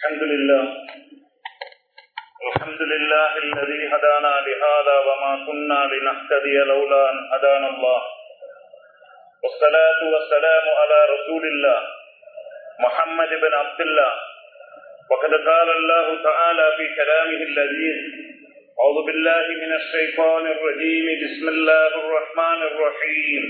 الحمد لله. الحمد لله الذي هدانا لهذا وما كنا لنهتدي لولا أن هدانا الله. والصلاة والسلام على رسول الله محمد بن عبد الله. وقد قال الله تعالى في كلامه اللذيذ أعوذ بالله من الشيطان الرجيم. بسم الله الرحمن الرحيم.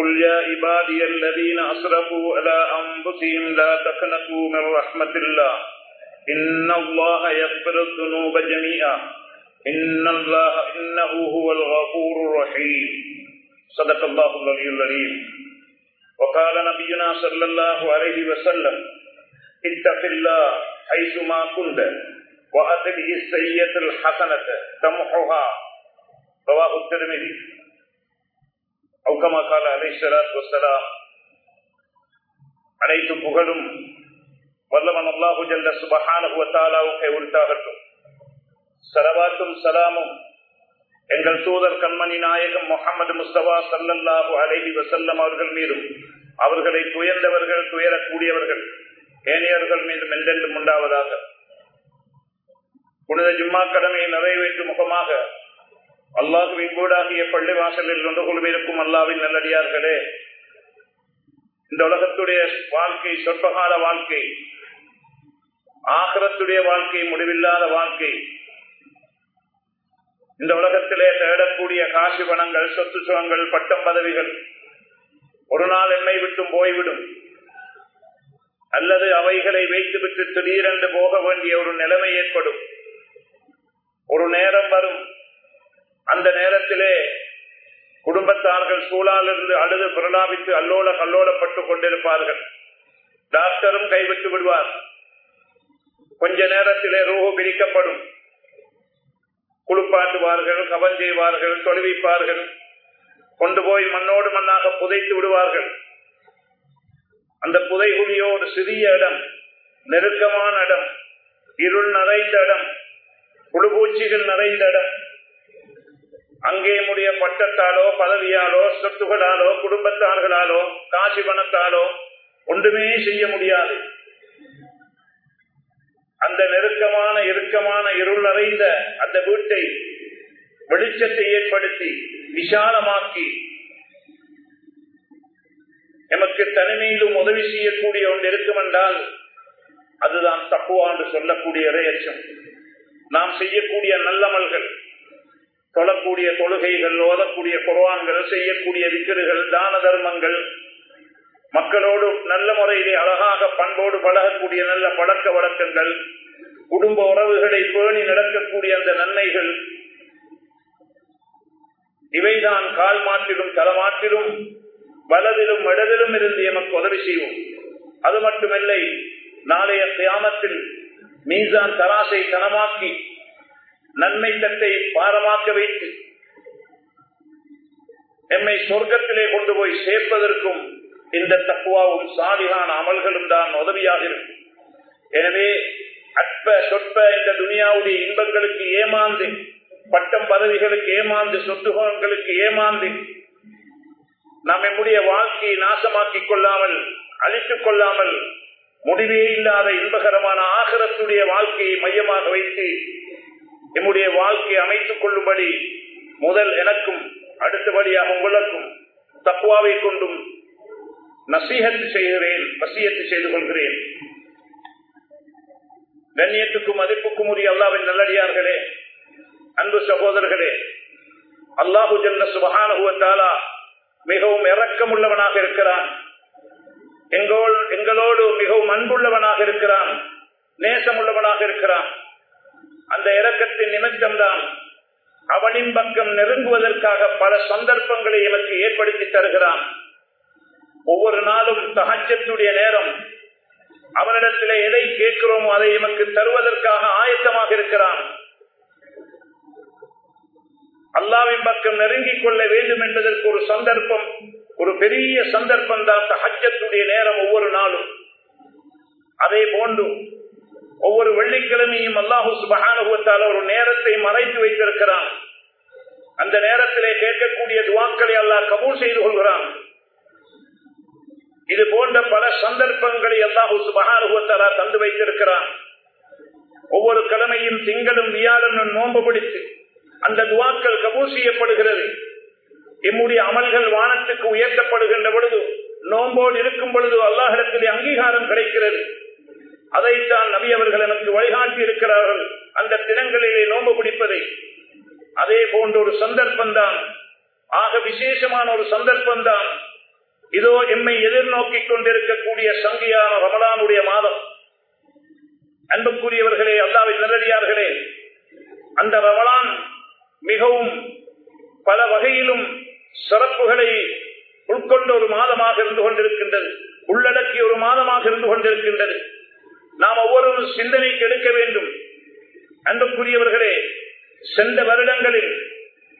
قل يا عبادي الذين أسرفوا على أنفسهم لا تقنطوا من رحمة الله إن الله يغفر الذنوب جميعا إن الله إنه هو الغفور الرحيم. صدق الله العلي العليم وقال نبينا صلى الله عليه وسلم اتق الله حيثما كنت وأتبه السيئة الحسنة تمحها. رواه الترمذي. அவுக்கமா கால அலை அனைத்து புகழும் வல்லவன் அல்லாஹு ஜல்ல சுபஹானுவத்தாலாவுக்கே உருத்தாகட்டும் சலவாத்தும் சலாமும் எங்கள் தூதர் கண்மணி நாயகம் முகமது முஸ்தபா சல்லல்லாஹு அலைஹி வசல்லம் அவர்கள் மீதும் அவர்களை துயர்ந்தவர்கள் துயரக்கூடியவர்கள் ஏனையர்கள் மீதும் என்றென்றும் உண்டாவதாக. புனித ஜும்மா கடமையை நிறைவேற்றும் முகமாக அல்லாஹுவின் கூடாகிய பள்ளி வாசலில் ஒன்று குழுவிருக்கும் அல்லாவின் நல்லடியார்களே இந்த உலகத்துடைய வாழ்க்கை சொற்பகால வாழ்க்கை ஆகரத்துடைய வாழ்க்கை முடிவில்லாத வாழ்க்கை இந்த உலகத்திலே தேடக்கூடிய காசு பணங்கள் சொத்து சுகங்கள் பட்டம் பதவிகள் ஒரு நாள் எண்ணெய் விட்டும் போய்விடும். அல்லது அவைகளை வைத்துவிட்டு திடீரென்று போக வேண்டிய ஒரு நிலைமை ஏற்படும். ஒரு நேரம் வரும். அந்த நேரத்திலே குடும்பத்தார்கள் சூழாலிருந்து அழுது பிரலாபித்து அல்லோல கல்லோலப்பட்டுக் கொண்டிருப்பார்கள். டாக்டரும் கைவிட்டு விடுவார். கொஞ்ச நேரத்திலே ரூஹு பிரிக்கப்படும். குளிப்பாட்டுவார்கள் கவன் செய்வார்கள் தொழுவிப்பார்கள். கொண்டு போய் மண்ணோடு மண்ணாக புதைத்து விடுவார்கள். அந்த புதைகுழியோடு சிறிய இடம் நெருக்கமான இடம் இருள் நிறைந்த இடம் புழுபூச்சிகள் நிறைந்த இடம். அங்கே முடிய பட்டத்தாலோ பதவியாலோ சொத்துகளாலோ குடும்பத்தார்களாலோ காசி பணத்தாலோ ஒன்றுமே செய்ய முடியாது. அந்த நெருக்கமான இறுக்கமான இருள் நிறைந்த அந்த வீட்டை வெளிச்சத்தை ஏற்படுத்தி விசாலமாக்கி எமக்கு தனிமையிலும் உதவி செய்யக்கூடிய ஒன்று இருக்கும் என்றால் அதுதான் தப்புவா என்று சொல்லக்கூடிய இறையச்சம் நாம் செய்யக்கூடிய நல்லமல்கள் தொழக்கூடிய தொழுகைகள் ஓதக்கூடிய குர்வான்கள் செய்யக்கூடிய விக்கிர்கள் தான தர்மங்கள் மக்களோடு நல்ல முறையிலே அழகாக பண்போடு பழகக்கூடிய நல்ல பழக்க வழக்கங்கள் குடும்ப உறவுகளை பேணி நடக்கக்கூடிய அந்த நன்மைகள் இவைதான் கால் மாற்றிலும் தலமாற்றிலும் வலதிலும் இடதிலும் இருந்து எமக்கு உதவி செய்வோம். அது மட்டுமில்லை நாளைய கியாமத்தில் மீசான் தராசை தனமாக்கி நன்மை தட்டை பாரமாக்க வைத்து எம்மை சொர்க்கத்திலே கொண்டு போய் சேர்ப்பதற்கும் இந்த தக்குவாவும் சாலிகான அமல்களும் தான் உதவியாக இருக்கும். எனவே அற்ப சொற்ப இந்த துனியாவுடைய இன்பங்களுக்கு ஏமாந்து பட்டம் பதவிகளுக்கு ஏமாந்து சொத்துகங்களுக்கு ஏமாந்து நாம் நம்முடைய வாழ்க்கையை நாசமாக்கிக் கொள்ளாமல் அழித்துக் கொள்ளாமல் முடிவே இல்லாத இன்பகரமான ஆகரத்துடைய வாழ்க்கையை மையமாக வைத்து என்னுடைய வாழ்க்கையை அமைத்துக் கொள்ளும்படி முதல் எனக்கும் அடுத்தபடியாக உங்களுக்கும் தக்குவாவை கொண்டும் நசீகத்து செய்கிறேன் வசியத்து செய்து கொள்கிறேன். கண்ணியத்துக்கும் மதிப்புக்கும் உரிய அல்லாவின் நல்லடியார்களே அன்பு சகோதரர்களே அல்லாஹு ஜன்ன சுபகானுவத்தாலா மிகவும் இரக்கம் உள்ளவனாக இருக்கிறான் எங்களோடு மிகவும் அன்புள்ளவனாக இருக்கிறான் நேசமுள்ளவனாக இருக்கிறான். அந்த இறக்கத்தின் நிமித்தம்தான் அவனின் பக்கம் நெருங்குவதற்காக பல சந்தர்ப்பங்களை எனக்கு ஏற்படுத்தி தருகிறான். ஒவ்வொரு நாளும் தகச்சத்துடைய நேரம். அவனிடத்தில் எதை கேட்கிறோமோ அதை எமக்கு தருவதற்காக ஆயத்தமாக இருக்கிறான். அல்லாவின் பக்கம் நெருங்கிக் கொள்ள வேண்டும் என்பதற்கு ஒரு சந்தர்ப்பம் ஒரு பெரிய சந்தர்ப்பம் தான் ஹஜ்ஜத்துடைய நேரம் ஒவ்வொரு நாளும். அதே போன்றும் ஒவ்வொரு வெள்ளிக்கிழமையும் அல்லாஹூ சுபகானுபத்தால் ஒரு நேரத்தை மறைத்து வைத்திருக்கிறான். அந்த நேரத்திலே கேட்கக்கூடிய துவாக்களை அல்லாஹ் கபூல் செய்து கொள்கிறான். இது போன்ற பல சந்தர்ப்பங்களை அல்லாஹூ சுபகானுபவத்தாரா தந்து வைத்திருக்கிறான். ஒவ்வொரு கிழமையும் திங்களும் வியாழனும் நோன்பு பிடித்து அந்த துவாக்கள் கபூல் செய்யப்படுகிறது. எம்முடைய அமல்கள் வானத்துக்கு உயர்த்தப்படுகின்ற பொழுது நோம்போடு இருக்கும் பொழுது அல்லாஹிடத்திலே அங்கீகாரம் கிடைக்கிறது. அதைத்தான் நபி அவர்கள் எனக்கு வழிகாட்டி இருக்கிறார்கள். அந்த தினங்களிலே நோன்பு பிடிப்பதை. அதே போன்ற ஒரு சந்தர்ப்பம் தான் ஆக விசேஷமான ஒரு சந்தர்ப்பம் தான் இதோ எம்மை எதிர்நோக்கிக் கொண்டிருக்கக்கூடிய சங்கியான ரமலானுடைய மாதம். அன்புக்குரியவர்களே அல்லாவின் நல்லடியார்களே அந்த ரமலான் மிகவும் பல வகையிலும் சிறப்புகளை உட்கொண்ட ஒரு மாதமாக இருந்து கொண்டிருக்கின்றது. உள்ளடக்கிய ஒரு மாதமாக இருந்து கொண்டிருக்கின்றது. நாம் ஒவ்வொரு சிந்தனைக்கு எடுக்க வேண்டும். அன்புக்குரியவர்களே சென்ற வருடங்களில்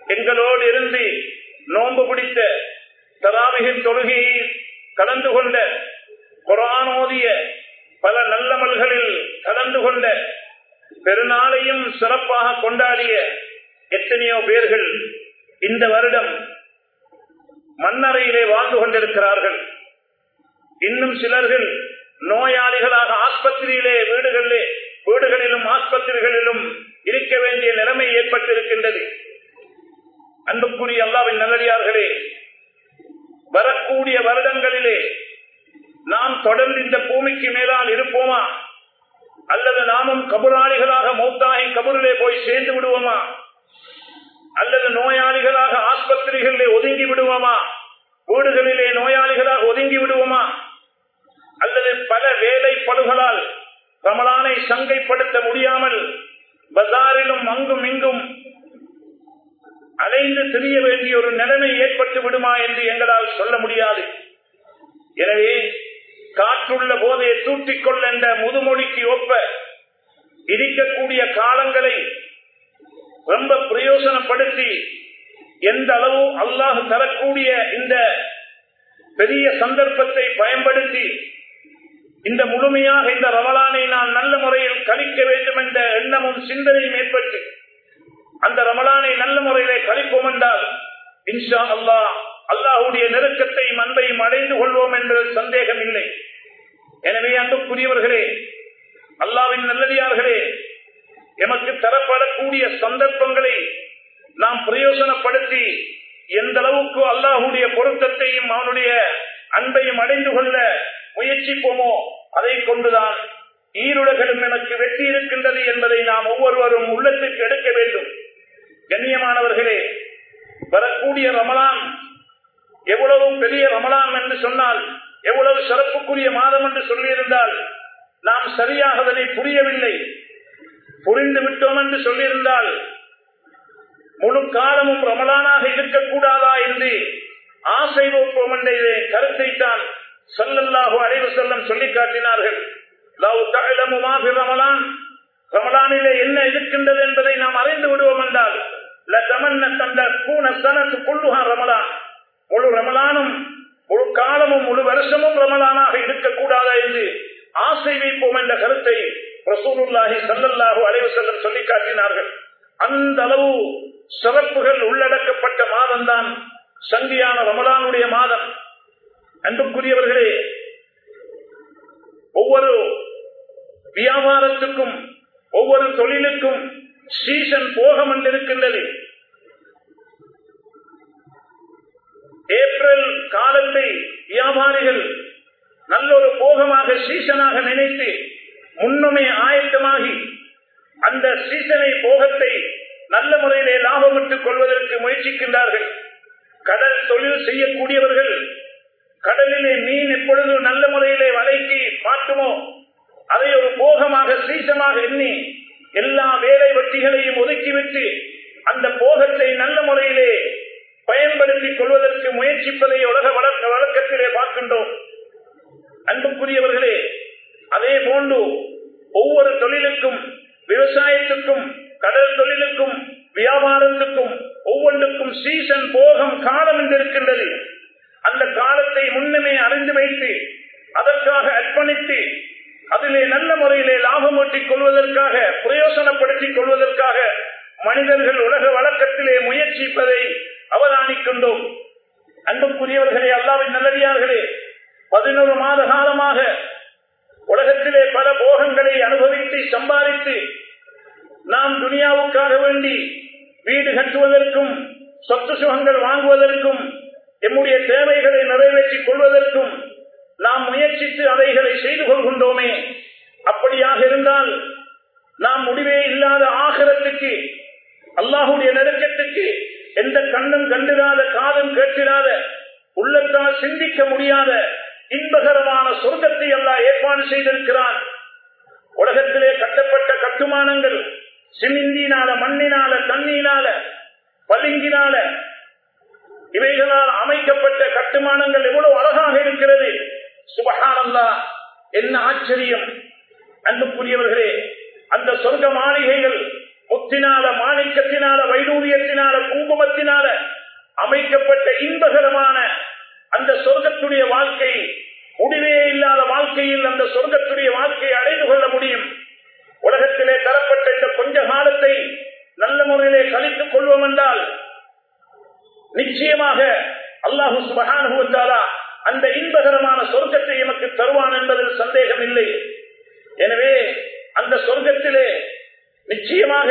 எங்களோடு இருந்து நோன்பு பிடித்த தராமிகின் தொழுகையை கலந்து கொண்ட குரானோதிய பல நல்லமல்களில் கலந்து கொண்ட பெருநாளையும் சிறப்பாக கொண்டாடிய எத்தனையோ பேர்கள் இந்த வருடம் மண்ணறையிலே வாழ்ந்து கொண்டிருக்கிறார்கள். இன்னும் சிலர்கள் நோயாளிகளாக ஆஸ்பத்திரியிலே வீடுகளிலே வீடுகளிலும் ஆஸ்பத்திரிகளிலும் இருக்க வேண்டிய நிலைமை ஏற்பட்டிருக்கின்றது. அன்புக்குரிய அல்லாவின் நல்லடியார்களே வரக்கூடிய வருடங்களிலே நாம் தொடர்ந்து இந்த பூமிக்கு மேலால் இருப்போமா? அல்லது நாமும் கபுராளிகளாக மௌத்தாகி கபூரிலே போய் சேர்ந்து விடுவோமா? அல்லது நோயாளிகளாக ஆஸ்பத்திரிகளிலே ஒதுங்கி விடுவோமா? வீடுகளிலே நோயாளிகளாக ஒதுங்கி விடுவோமா? அல்லது பல வேலை பழுகளால் ரமலானை சங்கைப்படுத்த முடியாமல் பசாரிலும் அங்கும் இங்கும் அலைந்து திரிய வேண்டிய ஒரு நிலைமை ஏற்பட்டு விடுமா என்று எங்களால் சொல்ல முடியாது. எனவே காற்றுள்ள போதையை தூட்டிக்கொள்ள என்ற முதுமொழிக்கு ஒப்ப இருக்கக்கூடிய காலங்களை ரொம்ப பிரயோசனப்படுத்தி எந்த அளவு அல்லாஹ் தரக்கூடிய இந்த பெரிய சந்தர்ப்பத்தை பயன்படுத்தி இந்த முழுமையாக இந்த ரமலானை நாம் நல்ல முறையில் கழிக்க வேண்டும் என்ற எண்ணமும் சிந்தனையும் ஏற்பட்டு அந்த ரமலானை நல்ல முறையிலே கழிப்போம் என்றால் இன்ஷா அல்லாஹ் அல்லாஹுடைய நெருக்கத்தையும் அன்பையும் அடைந்து கொள்வோம் என்ற சந்தேகம் இல்லை. எனவே அன்புக்குரியவர்களே அல்லாவின் நல்லடியார்களே எமக்கு தரப்படக்கூடிய சந்தர்ப்பங்களை நாம் பிரயோசனப்படுத்தி எந்த அளவுக்கு அல்லாஹுடைய பொருத்தத்தையும் அவனுடைய அன்பையும் அடைந்து கொள்ள முயற்சிப்போமோ? அதை கொண்டுதான் ஈருலகளும் எனக்கு வெற்றி இருக்கின்றது என்பதை நாம் ஒவ்வொருவரும் உள்ளத்துக்கு எடுக்க வேண்டும். கண்ணியமானவர்களே வரக்கூடிய ரமலான் எவ்வளவு பெரிய ரமலான் என்று சொன்னால் எவ்வளவு சிறப்புக்குரிய மாதம் என்று சொல்லியிருந்தால் நாம் சரியாக அதனை புரியவில்லை. புரிந்து விட்டோம் என்று சொல்லியிருந்தால் முழு காலமும் ரமலானாக இருக்கக்கூடாதா என்று ஆசை வைப்போம் என்ற கருத்தை தான் சொல்லல்லாஹு அலைவு செல்லம் சொல்லி காட்டினார்கள். ரமலான். ரமலானிலே என்ன இருக்கின்றது என்பதை நாம் அறிந்து விடுவோம் என்றால் ரமலான். முழு ரமலானும் முழு காலமும் முழு வருஷமும் ரமலானாக இருக்கக்கூடாதா என்று ஆசை வைப்போம் என்ற கருத்தை ரசூலுல்லாஹி சல்லல்லாஹு அலைவு செல்லம் சொல்லி காட்டினார்கள். அந்த அளவு சிறப்புகள் உள்ளடக்கப்பட்ட மாதம் தான் சந்தியான ரமலானுடைய மாதம். அன்புக்குரியவர்களே ஒவ்வொரு வியாபாரத்துக்கும் ஒவ்வொரு தொழிலுக்கும் சீசன் போக இருக்கின்றது ஏப்ரல் காலத்தை வியாபாரிகள் நல்ல ஒரு போகமாக சீசனாக நினைத்து முன்னுமே ஆயத்தமாகி அந்த சீசனை போகத்தை நல்ல முறையிலே லாபமிட்டுக் கொள்வதற்கு முயற்சிக்கின்றார்கள். கடல் தொழில் செய்யக்கூடியவர்கள் கடலிலே மீன் எப்பொழுது நல்ல முறையிலே வலைக்கு பார்க்குமோ அதை ஒரு போகமாக சீசமாக எண்ணி எல்லா வேலை வெட்டிகளையும் ஒதுக்கிவிட்டு அந்த போகத்தை நல்ல முறையிலே பயன்படுத்திக் கொள்வதற்கு முயற்சிப்பதை உலக வளர்க்க வழக்கத்திலே பார்க்கின்றோம். அன்புக்குரியவர்களே அதே போன்று ஒவ்வொரு தொழிலுக்கும் விவசாயத்துக்கும் கடல் தொழிலுக்கும் வியாபாரத்துக்கும் ஒவ்வொன்றுக்கும் சீசன் போகம் காலம் என்று இருக்கின்றது அந்த காலத்தை முன்னமே அறிந்து வைத்து அதற்காக அர்ப்பணித்து அதிலே நல்ல முறையிலே லாபம் ஓட்டிக் கொள்வதற்காக பிரயோசனப்படுத்திக் கொள்வதற்காக மனிதர்கள் உலக வழக்கத்திலே முயற்சிப்பதை அவதானிக்கின்றோம். அன்புக்குரியவர்களே அல்லாவின் நல்லடியார்களே பதினொரு மாத காலமாக உலகத்திலே பல போகங்களை அனுபவித்து சம்பாதித்து நாம் துனியாவுக்காக வேண்டி வீடு கட்டுவதற்கும் சொத்து சுகங்கள் வாங்குவதற்கும் எம்முடைய கொள்வதற்கும் நாம் முயற்சித்து அவைகளை செய்து கொள்கின்றோமே. அப்படியாக இருந்தால் நாம் முடிவே இல்லாத ஆகரத்துக்கு அல்லாஹுடைய நெருக்கத்துக்கு எந்த கண்ணும் கண்டிராத காதும் கேட்டிராத உள்ளத்தால் சிந்திக்க முடியாத இன்பகரமான சொர்க்கத்தை எல்லாம் ஏற்பாடு செய்திருக்கிறான். உலகத்திலே கட்டப்பட்ட கட்டுமானங்கள் சிமிந்தினால மண்ணினால தண்ணீனால பளிங்கினால இவைகளால் அமைக்கப்பட்ட கட்டுமானங்கள் எவ்வளவு அழகாக இருக்கிறது. சுபகானந்தா என்ன ஆச்சரியம். அன்புக்குரியவர்களே அந்த சொர்க்க மாளிகைகள் முத்தினால மாணிக்கத்தினால வைடூரியத்தினால குங்குமத்தினால அமைக்கப்பட்ட இன்பகரமான அந்த சொர்க்கத்துடைய வாழ்க்கை முடிவே இல்லாத வாழ்க்கையில் அந்த சொர்க்கத்துடைய வாழ்க்கையை அடைந்து கொள்ள முடியும். உலகத்திலே தரப்பட்ட இந்த கொஞ்ச காலத்தை நல்ல முறையிலே கழித்துக் கொள்வோம் என்றால் நிச்சயமாக அல்லாஹு சுபகானுபவத்தாலா அந்த இன்பகரமான சொர்க்கத்தை எமக்கு தருவான் என்பதில் சந்தேகம் இல்லை. எனவே அந்த சொர்க்கத்திலே நிச்சயமாக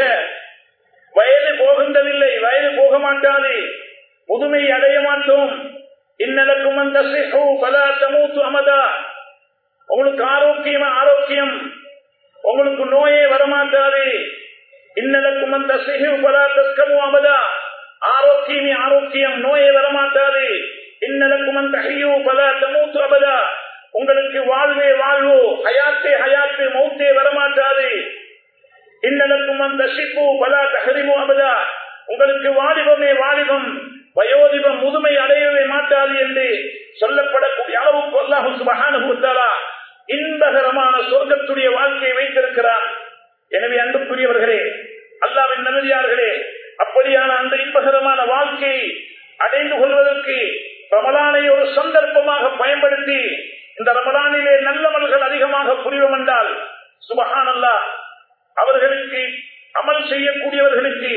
வயது போகின்றதில்லை வயது போக மாட்டாது முதுமை அடைய மாட்டோம். இன்னலக்கும் அந்த மூத்து அமதா. உங்களுக்கு ஆரோக்கியம் ஆரோக்கியம். உங்களுக்கு நோயே வரமாட்டாது. இன்னலக்கும் அந்த சிகு பலா தஸ்கமும் அமதா. ஆரோக்கியமே ஆரோக்கியம் நோயே வரமாட்டாது இன்னலக்கும் அந்த ஐயோ பல தமூத்து அபதா உங்களுக்கு வாழ்வே வாழ்வோ ஹயாத்தே ஹயாத்து மௌத்தே வரமாட்டாது இன்னலக்கும் அந்த சிப்பு பல தகரிமோ அபதா உங்களுக்கு வாலிபமே வாலிபம் வயோதிபம் முதுமை அடையவே மாட்டாது என்று சொல்லப்படக்கூடிய அளவுக்கு அல்லாஹு சுபகானுபவத்தாலா இன்பகரமான சொர்க்கத்துடைய வாழ்க்கையை வைத்திருக்கிறார் எனவே அன்புக்குரியவர்களே அல்லாவின் நல்லடியார்களே அப்படியான அந்த இன்பகரமான வாழ்க்கையை அடைந்து கொள்வதற்கு ரமலானை ஒரு சந்தர்ப்பமாக பயன்படுத்தி இந்த ரமலானிலே நல்லவர்கள் அதிகமாக புரிவோம் என்றால் சுபகானல்லா அவர்களுக்கு அமல் செய்யக்கூடியவர்களுக்கு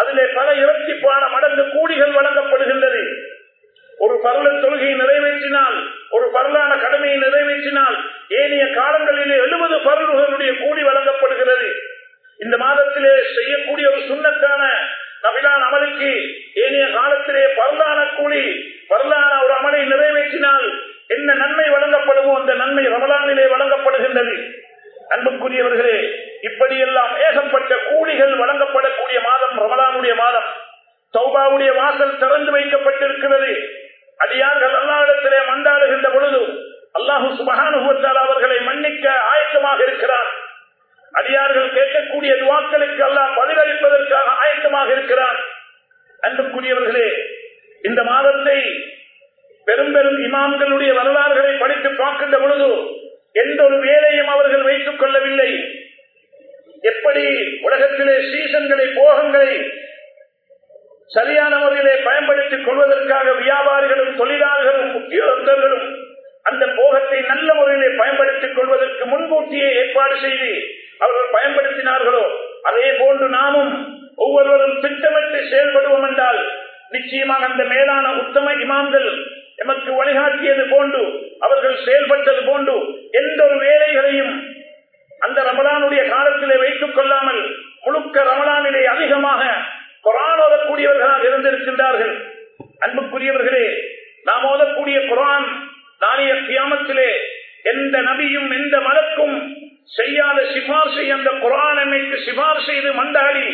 அதிலே பல இரட்டிப்பான மடங்கு கூலிகள் வழங்கப்படுகின்றது. ஒரு பருள தொழுகையை நிறைவேற்றினால் ஒரு பரலான கடமையை நிறைவேற்றினால் ஏனைய காலங்களிலே எழுபது பருள்களுடைய கூலி வழங்கப்படுகிறது. இந்த மாதத்திலே செய்யக்கூடிய ஒரு சுண்ணத்தான நபிலான் அமலுக்கு ஏனைய காலத்திலே பரலான கூலி பரலான ஒரு அமலை நிறைவேற்றினால் என்ன நன்மை வழங்கப்படுமோ அந்த நன்மை ரமலானிலே வழங்கப்படுகின்றது. அன்புக்குரியவர்களே இப்படியெல்லாம் ஏகப்பட்ட கூலிகள் வழங்கப்படக்கூடிய மாதம் ரமலானுடைய மாதம். சௌபாவுடைய வாசல் திறந்து வைக்கப்பட்டிருக்கிறது. அடியார்கள் அல்லாவிடத்திலே மண்டாடுகின்ற பொழுது அல்லாஹு சுபகானுபவத்தால் அவர்களை மன்னிக்க ஆயத்தமாக இருக்கிறார் அடியார்கள் கேட்கக்கூடிய துவாக்களுக்கு எல்லாம் பதிலளிப்பதற்காக ஆயத்தமாக இருக்கிறார். அன்புக்குரியவர்களே இந்த மாதத்தை பெரும் பெரும் இமாம்களுடைய வரலாறுகளை படித்து பார்க்கின்ற பொழுது எந்த ஒரு வேலையும் அவர்கள் வைத்துக் கொள்ளவில்லை. எப்படி உலகத்திலே சீசன்களை போகங்களை சரியான முறையிலே பயன்படுத்திக் கொள்வதற்காக வியாபாரிகளும் தொழிலாளர்களும் உத்தியோகர்களும் அந்த போகத்தை நல்ல முறையிலே பயன்படுத்திக் கொள்வதற்கு முன்கூட்டியே ஏற்பாடு செய்து அவர்கள் பயன்படுத்தினார்களோ? அதே போன்று நாமும் ஒவ்வொருவரும் திட்டமிட்டு செயல்படுவோம் என்றால் நிச்சயமாக அந்த மேலான உத்தம இமாம்கள் எமக்கு வழிகாட்டியது போன்று அவர்கள் செயல்பட்டது போன்று எந்த ஒரு வேலைகளையும் அந்த ரமலானுடைய காலத்திலே வைத்துக் கொள்ளாமல் முழுக்க ரமலானிலே அதிகமாக குரான் ஓதக்கூடியவர்களாக இருந்திருக்கின்றார்கள். அன்புக்குரியவர்களே நாம் ஓதக்கூடிய குரான் நாளைய கியாமத்திலே எந்த நபியும் எந்த மலக்கும் செய்யாத சிபார்சை அந்த குரான் என்னைக்கு சிபார் செய்து மண்டாடி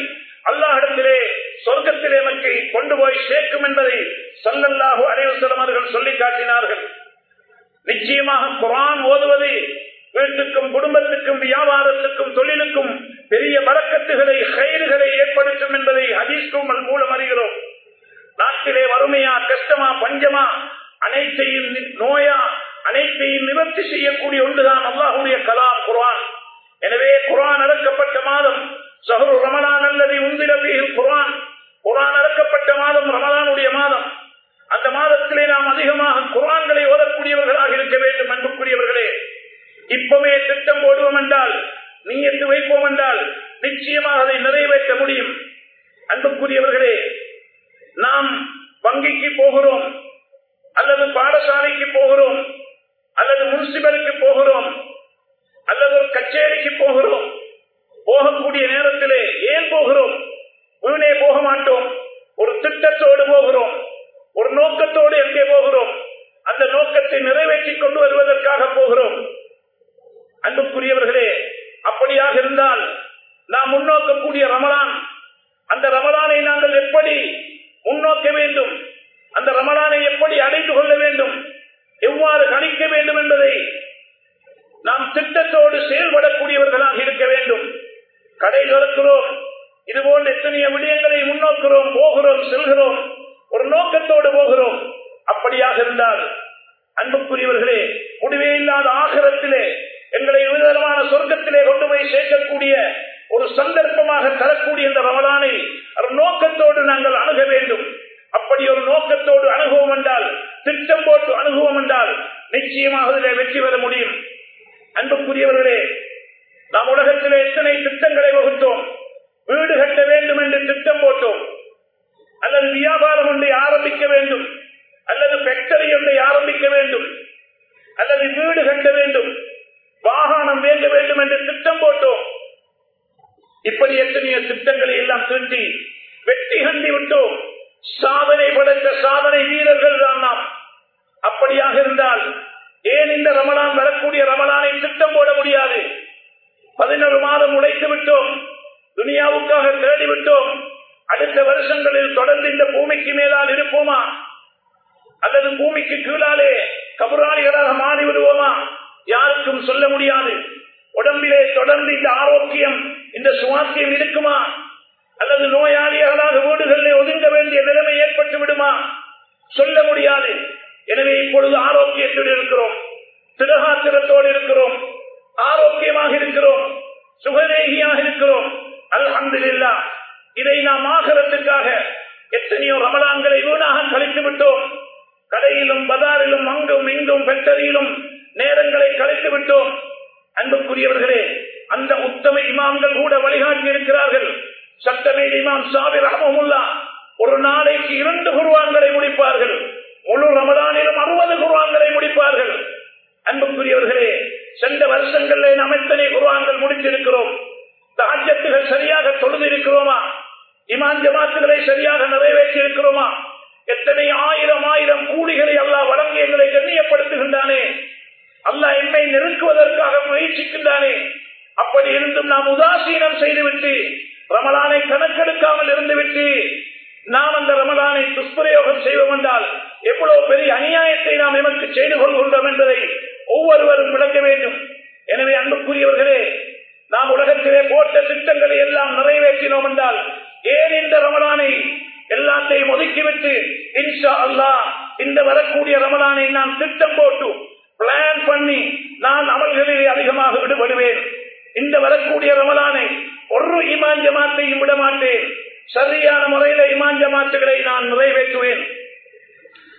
அல்லாஹிடத்திலே சொர்க்கத்திலே மக்கை கொண்டு போய் சேர்க்கும் என்பதை சல்லல்லாஹு அலைவசலம் அவர்கள் சொல்லி காட்டினார்கள். நிச்சயமாக குரான் ஓதுவது வீட்டுக்கும் குடும்பத்துக்கும் வியாபாரத்துக்கும் தொழிலுக்கும் பெரிய வழக்கத்துகளை கயிறுகளை ஏற்படுத்தும் என்பதை ஹதீஸ்கும் மூலம் அறிகிறோம். நாட்டிலே வறுமையா கஷ்டமா பஞ்சமா அனைத்தையும் நோயா அனைத்தையும் நிவர்த்தி செய்யக்கூடிய ஒன்றுதான் அல்லாஹுடைய கலாம் குரான் எனவே குரான் அடக்கப்பட்ட மாதம் சஹரு ரமலான் அல்லது உந்திரபியில் குரான் குரான் அடக்கப்பட்ட மாதம் ரமலானுடைய மாதம். அந்த மாதத்திலே நாம் அதிகமாக குரான்களை ஓதக்கூடியவர்களாக இருக்க வேண்டும் அன்புக்குரியவர்களே இப்பவே திட்டம் போடுவோம் என்றால் நீயத்து வைப்போம் என்றால் நிச்சயமாக அதை நிறைவேற்ற முடியும் அன்புக்குரியவர்களே நாம் வங்கிக்கு போகிறோம் அல்லது பாடசாலைக்கு போகிறோம் அல்லது முன்சிபருக்கு போகிறோம் அல்லது ஒரு கச்சேரிக்கு போகிறோம் போகக்கூடிய நேரத்திலே ஏன் போகிறோம் வீணே போக மாட்டோம் ஒரு திட்டத்தோடு போகிறோம் ஒரு நோக்கத்தோடு எங்கே போகிறோம் அந்த நோக்கத்தை நிறைவேற்றிக் கொண்டு வருவதற்காக போகிறோம் அன்புக்குரியவர்களே அப்படியாக இருந்தால் நாம் முன்னோக்கக்கூடிய ரமலான் அந்த ரமலானை நாங்கள் எப்படி முன்னோக்க வேண்டும் அந்த ரமலானை எப்படி அடைந்து கொள்ள வேண்டும் எவ்வாறு கணிக்க வேண்டும் என்பதை நாம் திட்டத்தோடு செயல்படக்கூடியவர்களாக இருக்க வேண்டும் கடை திறக்கிறோம் இது போன்ற எத்தனைய விடயங்களை முன்னோக்கிறோம் போகிறோம் செல்கிறோம் ஒரு நோக்கத்தோடு போகிறோம் அப்படியாக இருந்தால் அன்புக்குரியவர்களே முடிவே இல்லாத ஆகரத்திலே எங்களை விதமான சொர்க்கத்திலே கொண்டு போய் சேர்க்கக்கூடிய ஒரு சந்தர்ப்பமாக தரக்கூடிய இந்த ரமலானை ஒரு நோக்கத்தோடு நாங்கள் அணுக வேண்டும். அப்படி ஒரு நோக்கத்தோடு அணுகுவோம் என்றால் திட்டம் போட்டு அணுகுவோம் என்றால் நிச்சயமாக அதில் வெற்றி பெற முடியும். அன்புக்குரியவர்களே நாம் உலகத்திலே எத்தனை திட்டங்களை வகுத்தோம். வீடு கட்ட வேண்டும் என்று திட்டம் போட்டோம். அல்லது வியாபாரம் ஒன்றை ஆரம்பிக்க வேண்டும். அல்லது ஃபேக்டரி ஒன்றை ஆரம்பிக்க வேண்டும். அல்லது வீடு கட்ட வேண்டும். வாகனம் வேண்ட வேண்டும் என்று திட்டம் போட்டோம். இப்படி எத்தனையோ திட்டங்களை எல்லாம் திருட்டி வெற்றி கண்டி விட்டோம். சாதனை படைத்த சாதனை வீரர்கள் தான் நாம். அப்படியாக இருந்தால் ஏன் இந்த ரமலான் வரக்கூடிய ரமலானை திட்டம் போட முடியாது? பதினொரு மாதம் உழைத்து விட்டோம். துனியாவுக்காக தேடி விட்டோம். அடுத்த வருஷங்களில் தொடர்ந்து இந்த பூமிக்கு மேலால் இருப்போமா? அல்லது பூமிக்கு கீழாலே கபுராளிகளாக மாறி விடுவோமா யாருக்கும் சொல்ல முடியாது. உடம்பிலே தொடர்ந்து இந்த ஆரோக்கியம் இந்த சுவாசியம் இருக்குமா? அல்லது நோயாளிகளாக வீடுகளில் ஒதுங்க வேண்டிய நிலைமை ஏற்பட்டு விடுமா? சொல்ல முடியாது. எனவே இப்பொழுது ஆரோக்கியத்தில் இருக்கிறோம். திரகாத்திரத்தோடு இருக்கிறோம். ஆரோக்கியமாக இருக்கிறோம். சுகநேகியாக இருக்கிறோம். அல்ஹம்துலில்லா. இதை நாம் ஆகிறதுக்காக எத்தனையோ ரமலான்களை வீணாக கழித்து விட்டோம். கடையிலும் பதாரிலும் அங்கும் இங்கும் பெட்டரியிலும் நேரங்களை கழித்து விட்டோம். அன்புக்குரியவர்களே அந்த உத்தம இமாம்கள் கூட வழிகாட்டி இருக்கிறார்கள். சட்டமே இமாம் சாபிர் அஹமுல்லா ஒரு நாளைக்கு இரண்டு குருவான்களை முடிப்பார்கள். முழு ரமதானிலும் அறுபது குருவான்களை முடிப்பார்கள். அன்புக்குரியவர்களே சென்ற வருஷங்களில் நாம் எத்தனை குருவான்கள் முடித்திருக்கிறோம்? தாஜத்துகள் சரியாக தொழுது இருக்கிறோமா? இமான் ஜமாத்துகளை சரியாக நிறைவேற்றி இருக்கிறோமா எத்தனை ஆயிரம் ஆயிரம் கூலிகளை அல்லா வழங்கி எங்களை கண்ணியப்படுத்துகின்றானே? அல்லாஹ் என்னை நெருக்குவதற்காக முயற்சிக்கின்றானே? அப்படி இருந்தும் நாம் உதாசீனம் செய்துவிட்டு ரமலானை கணக்கெடுக்காமல் இருந்துவிட்டு நாம் அந்த ரமலானை துஷ்பிரயோகம் செய்வோம் என்றால் எவ்வளவு பெரிய அநியாயத்தை நாம் எமக்கு செய்து கொள்கின்றோம் என்பதை ஒவ்வொருவரும் விளக்க வேண்டும். எனவே அன்புக்குரியவர்களே நாம் உலகத்திலே போட்ட திட்டங்களை எல்லாம் நிறைவேற்றினோம் என்றால் ஏன் இந்த ரமலானை எல்லாத்தையும் ஒதுக்கிவிட்டு இன்ஷா அல்லா இந்த வரக்கூடிய ரமலானை நான் திட்டம் போட்டு பிளான் பண்ணி நான் அமல்களிலே அதிகமாக விடுபடுவேன். இந்த வரக்கூடிய ரமலானை ஒரு இமான் ஜமாத்தையும் விட மாட்டேன். சரியான முறையில இமான் ஜமாத்துகளை நான் நிறைவேற்றுவேன்.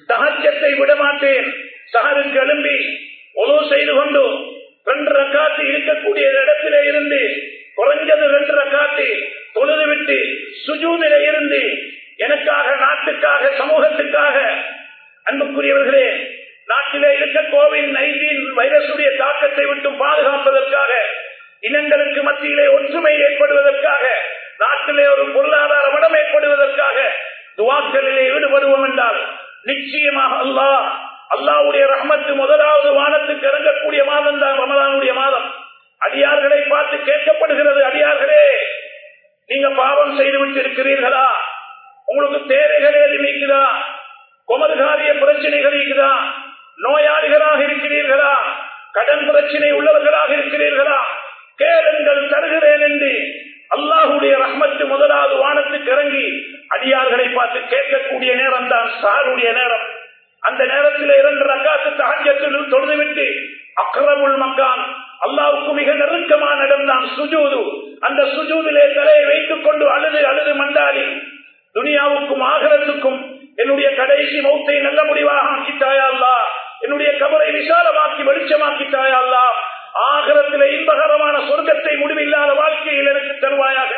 தகச்சத்தை விட மாட்டேன். சகருக்கு எழும்பி உதவு செய்து கொண்டு ரெண்டு ரக்காத்து இருக்கக்கூடிய இடத்திலே இருந்து குறைஞ்சது ரெண்டு ரக்காத்து தொழுது விட்டு சுஜூதில இருந்து எனக்காக நாட்டுக்காக சமூகத்துக்காக அன்புக்குரியவர்களே நாட்டிலே இருக்க கோவிட் நைன்டீன் வைரஸுடைய தாக்கத்தை விட்டு பாதுகாப்பதற்காக இனங்களுக்கு மத்தியிலே ஒற்றுமை ஏற்படுவதற்காக நாட்டிலே ஒரு பொருளாதார வடம் ஏற்படுவதற்காக துவாக்களிலே ஈடுபடுவோம் என்றால் நிச்சயமாக அல்லாஹ் அல்லாவுடைய ரஹமத்து முதலாவது வானத்துக்கு இறங்கக்கூடிய மாதம் தான் ரமதானுடைய மாதம். அடியார்களை பார்த்து கேட்கப்படுகிறது அடியார்களே நீங்க பாவம் செய்துவிட்டு இருக்கிறீர்களா உங்களுக்கு தேவைகள் ஏதும் இருக்குதா குமர்காரிய பிரச்சனைகள் இருக்குதா? நோயாளிகளாக இருக்கிறீர்களா? கடன் பிரச்சனை உள்ளவர்களாக இருக்கிறீர்களா கேளுங்கள் தருகிறேன் என்று அல்லாஹுடைய ரஹ்மத்து முதலாவது வானத்துக்கு இறங்கி அடியார்களை பார்த்து கூடிய நேரம் தான் சாருடைய நேரம். அந்த நேரத்தில் இரண்டு ரக்காத்து தாஜ்யத்தில் தொழுதுவிட்டு அக்கரவுள் மக்கான் அல்லாவுக்கு மிக நெருக்கமான இடம் தான் சுஜூது. அந்த சுஜூதிலே தலையை வைத்துக் கொண்டு அழுது அழுது மண்டாலி துனியாவுக்கும் ஆகரத்துக்கும் என்னுடைய கடைசி மௌத்தை நல்ல முடிவாக ஆக்கித்தாயா அல்லா? என்னுடைய கபரை விசாலமாக்கி வெளிச்சமாக்கித்தாயா அல்லா? ஆகரத்திலே இன்பகரமான சொர்க்கத்தை முடிவில்லாத வாழ்க்கையில் எனக்கு தருவாயாக.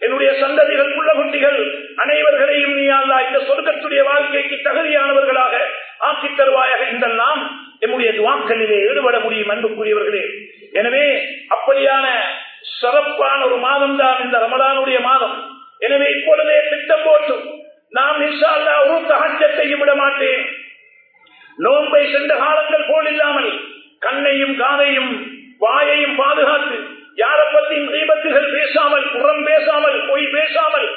என்னுடைய சந்ததிகள் உள்ள குட்டிகள் அனைவர்களையும் நீ அல்லா இந்த சொர்க்கத்துடைய வாழ்க்கைக்கு தகுதியானவர்களாக ஆக்கி தருவாயாக இந்த நாம் நம்முடைய துவாக்களிலே ஈடுபட முடியும் அன்புக்குரியவர்களே. எனவே அப்படியான சிறப்பான ஒரு மாதம் தான் இந்த ரமலானுடைய மாதம். எனவே இப்பொழுதே திட்டம் போட்டு நாம் இன்ஷா அல்லாஹ் ஒரு தகச்சத்தையும் விட மாட்டேன். நோன்பை சென்ற காலங்கள் போல் இல்லாமல் கண்ணையும் காதையும் வாயையும் பாதுகாத்து யாரை பற்றியும் தீபத்துகள் பேசாமல் புறம் பேசாமல் பொய் பேசாமல்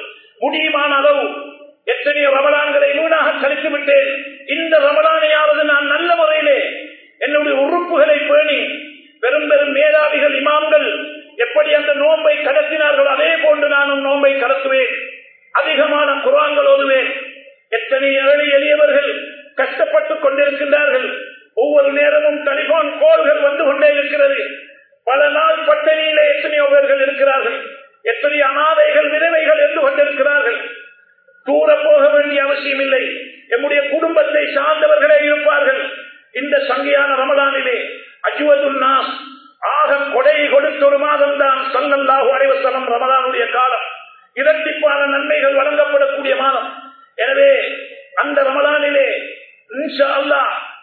முடியுமான அளவு எத்தனையோ ரமலான்களை வீணாக கழித்து விட்டேன். இந்த ரமலானையாவது நான் நல்ல முறையிலே என்னுடைய உறுப்புகளை பேணி பெரும் பெரும் மேதாவிகள் இமாம்கள் எப்படி அந்த நோன்பை கடத்தினார்கள் அதே போன்று நானும் நோன்பை கடத்துவேன். அதிகமான குரான்கள் ஓதுவேன். எத்தனை ஏழை எளியவர்கள் கஷ்டப்பட்டுக் கொண்டிருக்கின்றார்கள். ஒவ்வொரு நேரமும் டெலிபோன் கோல்கள் வந்து கொண்டே இருக்கிறது. பல நாள் பட்டணியிலே எத்தனையோ பேர்கள் இருக்கிறார்கள். எத்தனை அனாதைகள் விதவைகள் இருந்து கொண்டிருக்கிறார்கள் தூர போக வேண்டிய அவசியம் இல்லை. எம்முடைய குடும்பத்தை சார்ந்தவர்களே இருப்பார்கள். இந்த சங்கியான ரமலானிலே அஜுவதுல் நாம் ஆக கொடை கொடுத்த ஒரு மாதம் தான் சங்கல்லாக அலைவசலம் ரமலானுடைய காலம். இரட்டிப்பான நன்மைகள் வழங்கப்படக்கூடிய மாதம். எனவே அந்த ரமலானிலே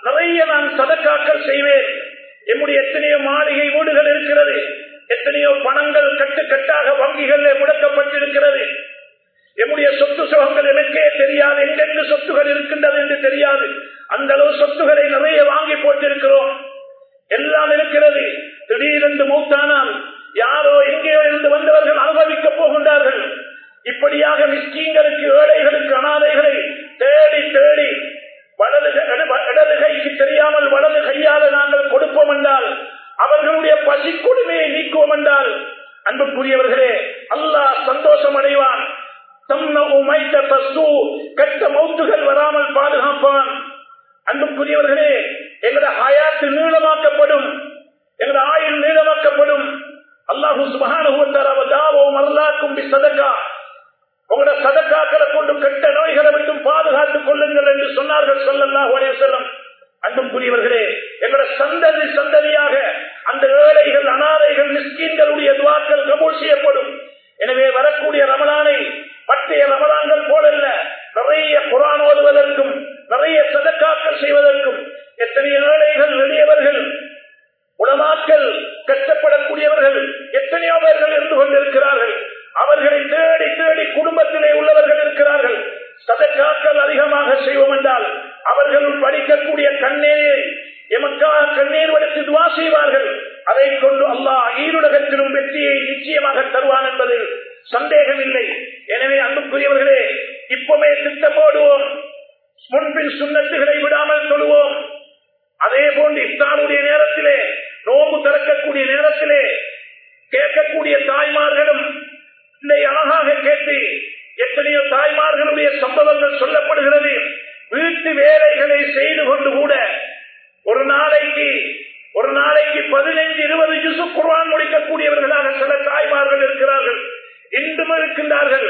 நிறைய நான் சதக்காக்கள் செய்வேன். எம்முடைய எத்தனையோ மாளிகை வீடுகள் இருக்கிறது. எத்தனையோ பணங்கள் கட்டுக்கட்டாக வங்கிகளில் முடக்கப்பட்டிருக்கிறது. எம்முடைய சொத்து சுகங்கள் எனக்கே தெரியாது. எங்கெங்கு சொத்துகள் இருக்கின்றது என்று தெரியாது. அந்த அளவு சொத்துகளை நிறைய வாங்கி போட்டிருக்கிறோம். எல்லாம் இருக்கிறது. திடீரென்று மூத்தானால் யாரோ எங்கேயோ இருந்து வந்தவர்கள் அனுபவிக்கப் போகின்றார்கள். இப்படியாக மிஸ்கீங்களுக்கு ஏழைகளுக்கு அனாதைகளை தேடி தேடி வலது இடது கைக்கு தெரியாமல் வலது கையால் நாங்கள் கொடுப்போம் என்றால் அவர்களுடைய பசி கொடுமையை நீக்குவோம் என்றால் அன்புக்குரியவர்களே அல்லாஹ் சந்தோஷம் அடைவான். கெட்ட மௌத்துகள் வராமல் பாதுகாப்பான். அன்புக்குரியவர்களே எங்களோட ஹயாத்து நீளமாக்கப்படும் எங்களோட ஆயுள் நீளமாக்கப்படும். அல்லாஹூ சுபகானுவத்தாராவும் அல்லாக்கும் சதக்கா உங்களோட சதக்காக்களை கொண்டு கெட்ட நோய்களை விட்டும் பாதுகாத்துக் கொள்ளுங்கள் என்று சொன்னார்கள் சொல்லல்லாஹ் ஒரே செல்லம் அன்புக்குரியவர்களே எங்களோட சந்ததி சந்ததியாக அந்த ஏழைகள் அனாதைகள் மிஸ்கீன்களுடைய துவாக்கள் கபூல் செய்யப்படும். எனவே வரக்கூடிய ரமலானை மற்றைய ரமலான்கள் போலல்ல நிறைய குரான் ஓதுவதற்கும் நிறைய சதக்காக்கள் செய்வதற்கும் எத்தனை ஏழைகள் எளியவர்கள் உலமாக்கள் கஷ்டப்படக்கூடியவர்கள் எத்தனையோ பேர்கள் இருந்து கொண்டிருக்கிறார்கள். அவர்களை தேடி தேடி குடும்பத்திலே உள்ளவர்கள் இருக்கிறார்கள். சதக்காக்கள் அதிகமாக செய்வோம் என்றால் அவர்களும் படிக்கக்கூடிய கண்ணீரை எமக்காக கண்ணீர் வடித்து துவா செய்வார்கள். அதை கொண்டு அல்லாஹ் ஈருலகத்திலும் வெற்றியை நிச்சயமாக தருவான் என்பதில் சந்தேகம் இல்லை எனவே அன்புக்குரியவர்களே இப்பவே திட்டம் போடுவோம் முன்பின் சுண்ணத்துகளை விடாமல் சொல்லுவோம் அதே போன்று இஸ்லாமுடைய நேரத்திலே நோம்பு திறக்கக்கூடிய நேரத்திலே கேட்கக்கூடிய தாய்மார்களும் இந்த அழகாக கேட்டு எத்தனையோ தாய்மார்களுடைய சம்பவங்கள் சொல்லப்படுகிறது வீட்டு வேலைகளை செய்து கொண்டு கூட ஒரு நாளைக்கு ஒரு நாளைக்கு பதினைந்து இருபது ஜுசு குர்வான் முடிக்கக்கூடியவர்களாக சில தாய்மார்கள் இருக்கிறார்கள் இன்றும் இருக்கின்றார்கள்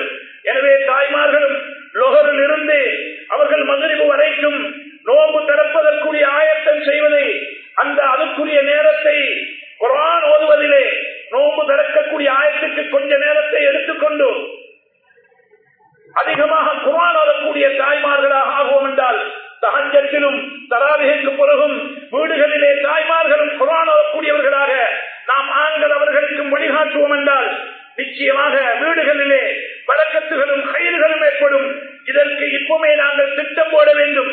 எனவே தாய்மார்களும் லொகரில் இருந்து அவர்கள் மகிழ்வு வரைக்கும் நோம்பு திறப்பதற்குரிய ஆயத்தம் செய்வதை அந்த அதுக்குரிய நேரத்தை குரான் ஓதுவதிலே நோம்பு திறக்கக்கூடிய ஆயத்துக்கு கொஞ்ச நேரத்தை எடுத்துக்கொண்டு அதிகமாக குரான் ஓதக்கூடிய தாய்மார்களாக ஆகுவோம் என்றால் தகஞ்சத்திலும் தராவிகைக்கு பிறகும் வீடுகளிலே தாய்மார்களும் குரான் ஓதக்கூடியவர்களாக நாம் ஆண்கள் அவர்களுக்கும் வழிகாட்டுவோம் என்றால் நிச்சயமாக வீடுகளிலே வழக்கத்துகளும் கயிறுகளும் ஏற்படும். இதற்கு இப்பவுமே நாங்கள் திட்டம் போட வேண்டும்.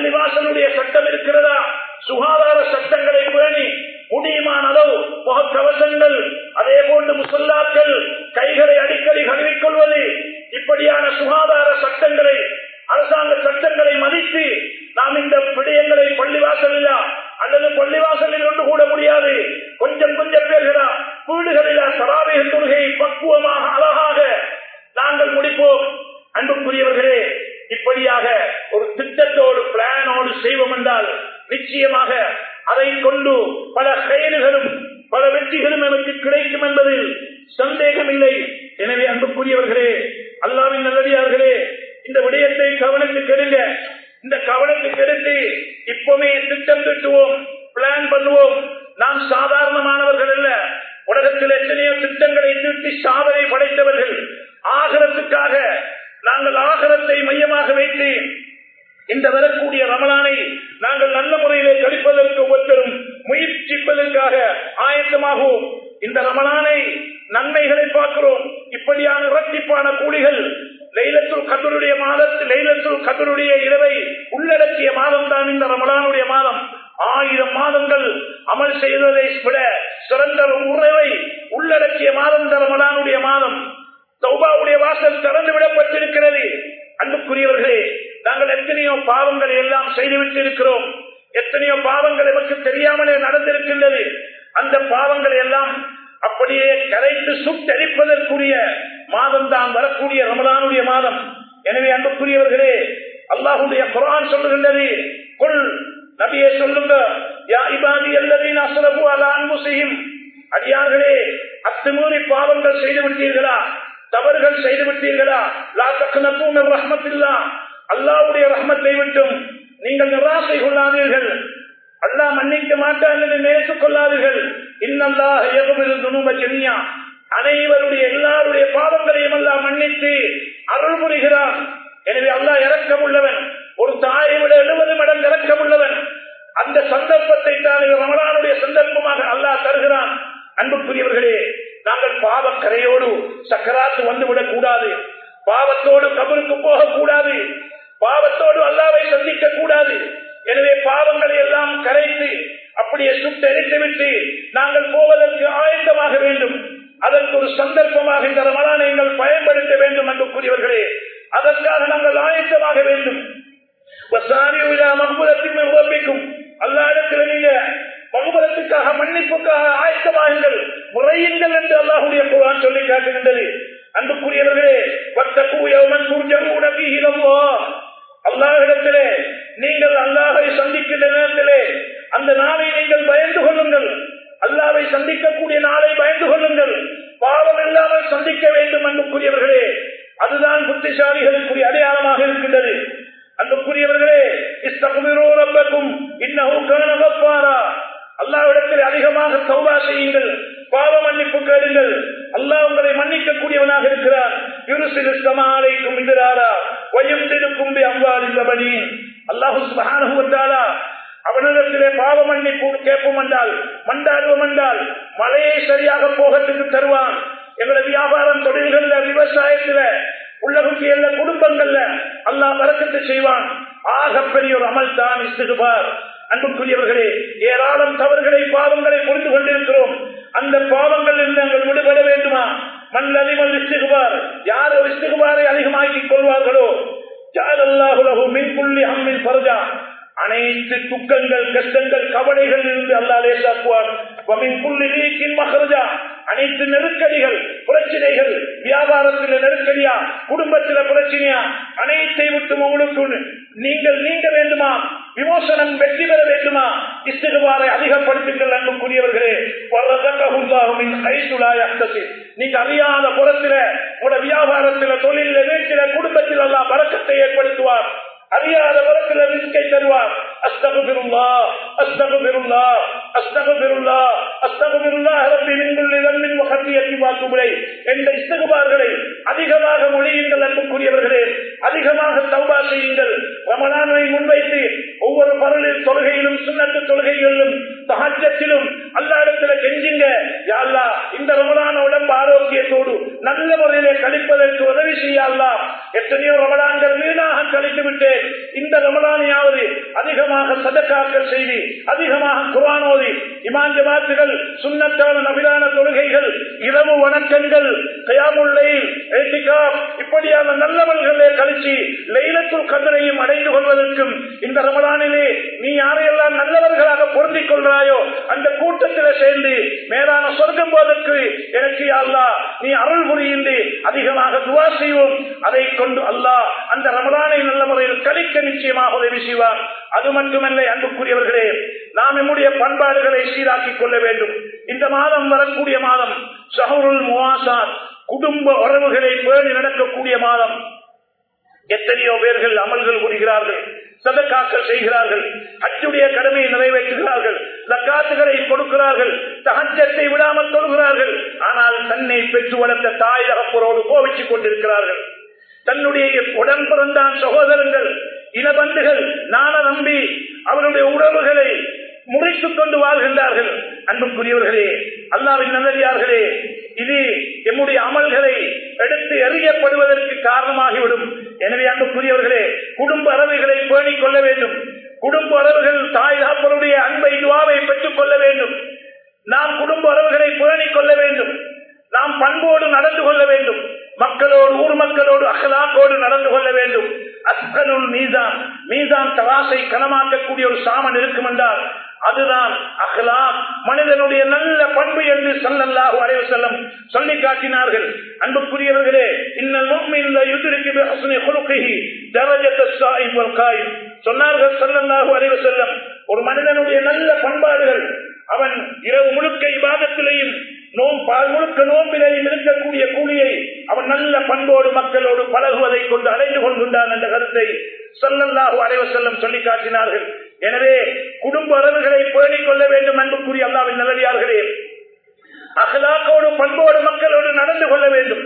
பள்ளிவாசலுடைய சட்டம் இருக்கிறதா? சுகாதார சட்டங்களை வேண்டி முடியுமான அளவு முகக்கவசங்கள் ரமலானை நன்மைகளை பார்க்கிறோம். இப்படியான இரட்டிப்பான கூலிகள் லைலத்துல் கதருடைய மாதத்தில் லைலத்துல் கதருடைய இரவை உள்ளடக்கிய மாதம் தான் இந்த ரமலானுடைய மாதம். ஆயிரம் மாதங்கள் அமல் செய்வதை விட சிறந்த உறவை உள்ளடக்கிய மாதம் இந்த ரமலானுடைய மாதம். சௌபாவுடைய வாசல் திறந்து விடப்பட்டிருக்கிறது. அன்புக்குரியவர்களே நாங்கள் எத்தனையோ பாவங்களை எல்லாம் செய்துவிட்டு இருக்கிறோம் எத்தனையோ பாவங்கள் எமக்கு தெரியாமலே நடந்திருக்கின்றது. அந்த பாவங்களை எல்லாம் அப்படியே கரைத்து சுட்டரிப்பதற்குரிய மாதம் தான் வரக்கூடிய ரமலானுடைய மாதம். எனவே அன்புக்குரியவர்களே அல்லாஹுடைய குரான் சொல்லுகின்றது கொள் நபியை சொல்லுங்க யா அன்பு செய்யும் அடியார்களே அத்துமீறி பாவங்கள் செய்து விட்டீர்களா தவறுகள் செய்து விட்டீர்களா லா ரஹ்மத்தில்லா. அல்லாவுடைய ரஹ்மத்தை விட்டும் நீங்கள் நிராசை கொள்ளாதீர்கள். அல்லாஹ் மன்னிக்க மாட்டான் என்று நினைத்துக் கொள்ளாதீர்கள். இன்னல்லாஹ் எகுமிரு ஜெமியா அனைவருடைய எல்லாருடைய பாவங்களையும் அல்லாஹ் மன்னித்து அருள் புரிகிறான். எனவே அல்லாஹ் இறக்கம் உள்ளவன் ஒரு தாயை விட எழுபது மடங்கு இறக்கம் உள்ளவன் அந்த சந்தர்ப்பத்தை தான் ரமலானுடைய சந்தர்ப்பமாக அல்லாஹ் தருகிறான். அன்புக்குரியவர்களே நாங்கள் பாவ கரையோடு சக்கராத்து வந்துவிடக் கூடாது. பாவத்தோடு கபருக்கு போகக்கூடாது பாவத்தோடு அல்லாவை சந்திக்க கூடாது. எனவே பாவங்களை எல்லாம் கரைத்து அப்படியே சுட்டெரித்து நாங்கள் போவதற்கு ஆயத்தமாக வேண்டும். அதற்கு ஒரு சந்தர்ப்பமாக இந்த ரமலானை எங்கள் பயன்படுத்த வேண்டும் என்று கூறியவர்களே அதற்காக நாங்கள் ஆயத்தமாக வேண்டும். மகுபலத்திற்கும் அல்லா இடத்துல நீங்க மகுபலத்துக்காக மன்னிப்புக்காக ஆயத்தமாகுங்கள் முறையுங்கள் என்று அல்லாஹுடைய குரான் சொல்லி காட்டுகின்றது. அன்புக்குரியவர்களே அல்லாஹிடத்திலே நீங்கள் அல்லாஹை சந்திக்கின்ற நேரத்திலே அந்த நாளை நீங்கள் பயந்து கொள்ளுங்கள். அல்லாவை சந்திக்கக்கூடிய நாளை பயந்து கொள்ளுங்கள். பாவம் இல்லாமல் சந்திக்க வேண்டும் அன்புக்குரியவர்களே. அதுதான் புத்திசாலிகளுக்குரிய அடையாளமாக இருக்கின்றது. அன்புக்குரியவர்களே இஸ்தகுமிரோ ரப்பக்கும் இன்னமும் அல்லாவிடத்தில் அதிகமாக சௌரா செய்யுங்கள். பாவ மன்னிப்பு கேளுங்கள். அல்லாஹ் உங்களை மன்னிக்க கூடியவனாக இருக்கிறார் இருசிறு சமாலைக்கும் எதிராரா வயம் திருக்கும்பி அம்பாலிந்தபடி அல்லாஹு சுபகானுவத்தாலா அவனிடத்திலே பாவ மன்னிப்பு கேட்போம் என்றால் மண்டாடுவோம் என்றால் மழையை சரியாக போகத்துக்கு தருவான். எங்களை வியாபாரம் தொழில்கள்ல விவசாயத்துல உள்ளகுக்கு எல்லா குடும்பங்கள்ல அல்லாஹ் வரக்கத்தை செய்வான். ஆகப்பெரிய ஒரு அமல் தான் இஸ்துபார் அன்புக்குரியவர்களே ஏராளம் தவறுகளை பாவங்களை புரிந்து கொண்டிருக்கிறோம். அந்த பாவங்கள் நாங்கள் விடுபட வேண்டுமா? மண் அதிமல் இசுகுபார் யார் இசுகுபாரை அதிகமாக்கிக் கொள்வார்களோ அனைத்து துக்கங்கள் கஷ்டங்கள் கவலைகள் இருந்து அல்லா லேசாக்குவார் அனைத்து நெருக்கடிகள் பிரச்சனைகள் வியாபாரத்தில் நெருக்கடியா குடும்பத்தில் பிரச்சனையா அனைத்தை விட்டு உங்களுக்கு நீங்கள் நீங்க வேண்டுமா? விமோசனம் வெற்றி பெற வேண்டுமா? இஸ்திகுவாரை அதிகப்படுத்துங்கள் அன்புக்குரியவர்களே. நீங்க அறியாத புறத்தில உட வியாபாரத்தில தொழில வீட்டில குடும்பத்தில் எல்லாம் வழக்கத்தை ஏற்படுத்துவார். அறியாத புறத்தில் ரிஸ்கை தருவார். அஸ்தகுபிருல்லா அஸ்தகுபிருல்லா அஸ்தகுபிருல்லா அஸ்தகுபிருல்லா ரப்பி மின்குள்ளி தன்மின் வகத்தியத்தி வாக்குமுறை என்ற இஸ்தகுபார்களை அதிகமாக மொழியுங்கள் அன்புக்குரியவர்களே அதிகமாக தௌபா செய்யுங்கள். ரமணானை முன்வைத்து ஒவ்வொரு பரலில் தொழுகையிலும் சுண்ணத்து தொழுகைகளிலும் சகாஜத்திலும் அல்லாடத்துல கெஞ்சுங்க. யாழ்லா இந்த ரமலான உடம்பு ஆரோக்கியத்தோடு நல்ல முறையிலே கழிப்பதற்கு உதவி செய்யல்லா எத்தனையோ ரமலான்கள் வீணாக கழித்து விட்டேன் இந்த ரமலானையாவது அதிகமாக சதக்காக்கள் செய்து அதிகமாக குரான் ஓதி இமான் ஜமாத்துகள் சுண்ணத்தான நபிலான தொழுகைகள் இரவு வணக்கங்கள் கயாமுல்லை இப்படியான நல்லவர்களே கழிச்சு லைலத்துள் கதனையும் அடைந்து கொள்வதற்கும் இந்த ரமலானிலே நீ யாரையெல்லாம் நல்லவர்களாக பொருந்திக் கொள்றாயோ அந்த கூட்டத்தில் சேர்ந்து மேலான சொர்க்கம் போதற்கு எனக்கு அல்லா நீ அருள் புரிந்து அதிகமாக துவா செய்வோம். அதை கொண்டு அல்லாஹ் அந்த ரமலானை நல்ல முறையில் கழிக்க நிச்சயமாக உதவி செய்வார் அது மட்டுமல்ல அன்பு அன்புக்குரியவர்களே நாம் நம்முடைய பண்பாடுகளை சீராக்கிக் கொள்ள வேண்டும். இந்த மாதம் வரக்கூடிய மாதம் சஹருல் முவாசாத் குடும்ப உறவுகளை பேணி நடக்கக்கூடிய மாதம். எத்தனையோ பேர்கள் அமல்கள் புரிகிறார்கள் சதக்காக்கள் செய்கிறார்கள் அச்சுடைய கடமையை நிறைவேற்றுகிறார்கள் தக்காத்துகளை கொடுக்கிறார்கள் தகச்சத்தை விடாமல் தொழுகிறார்கள் ஆனால் தன்னை பெற்று வளர்த்த தாய் தகப்பரோடு கோவிச்சுக் கொண்டிருக்கிறார்கள். தன்னுடைய உடன் பிறந்தான் சகோதரங்கள் இனபந்துகள் நான நம்பி அவருடைய உறவுகளை முறைத்துக் கொண்டு வாழ்கின்றார்கள். அன்புக்குரியவர்களே அல்லாவின் நல்லதார்களே இது எம்முடைய அமல்களை எடுத்து எறியப்படுவதற்கு காரணமாகிவிடும். எனவே அன்புக்குரியவர்களே குடும்ப அளவுகளை பேணிக் கொள்ள வேண்டும். குடும்ப அளவுகள் தாய் தாப்பருடைய அன்பை துவாவை பெற்றுக் கொள்ள வேண்டும். நாம் குடும்ப அளவுகளை பேணிக் கொள்ள வேண்டும். நாம் பண்போடு நடந்து கொள்ள வேண்டும். மக்களோடு ஊர் மக்களோடு அகலாக்கோடு நடந்து கொள்ள வேண்டும். அஸ்கலுள் மீதான் மீதான் தராசை கனமாக்கக்கூடிய ஒரு சாமன் இருக்கும் என்றால் அதுதான் அகலா மனிதனுடைய நல்ல பண்பு என்று சல்லல்லாஹு அலைவு செல்லம் சொல்லி காட்டினார்கள். அன்புக்குரியவர்களே சொன்னார்கள் சல்லல்லாஹு அலைவு செல்லம் ஒரு மனிதனுடைய நல்ல பண்பாடுகள் அவன் இரவு முழுக்க இபாதத்திலேயும் முழுக்க நோம்பிலையும் இருக்கக்கூடிய கூலியை அவன் நல்ல பண்போடு மக்களோடு பழகுவதை கொண்டு அடைந்து கொள்கின்றான் என்ற கருத்தை சொல்லல்லாஹு அலைவ செல்லம் சொல்லி காட்டினார்கள். எனவே குடும்ப அளவுகளை பேணிக் கொள்ள வேண்டும் அன்புக்குரிய அல்லாவின் நல்லடியார்களே. அகலாக்கோடு பண்போடு மக்களோடு நடந்து கொள்ள வேண்டும்.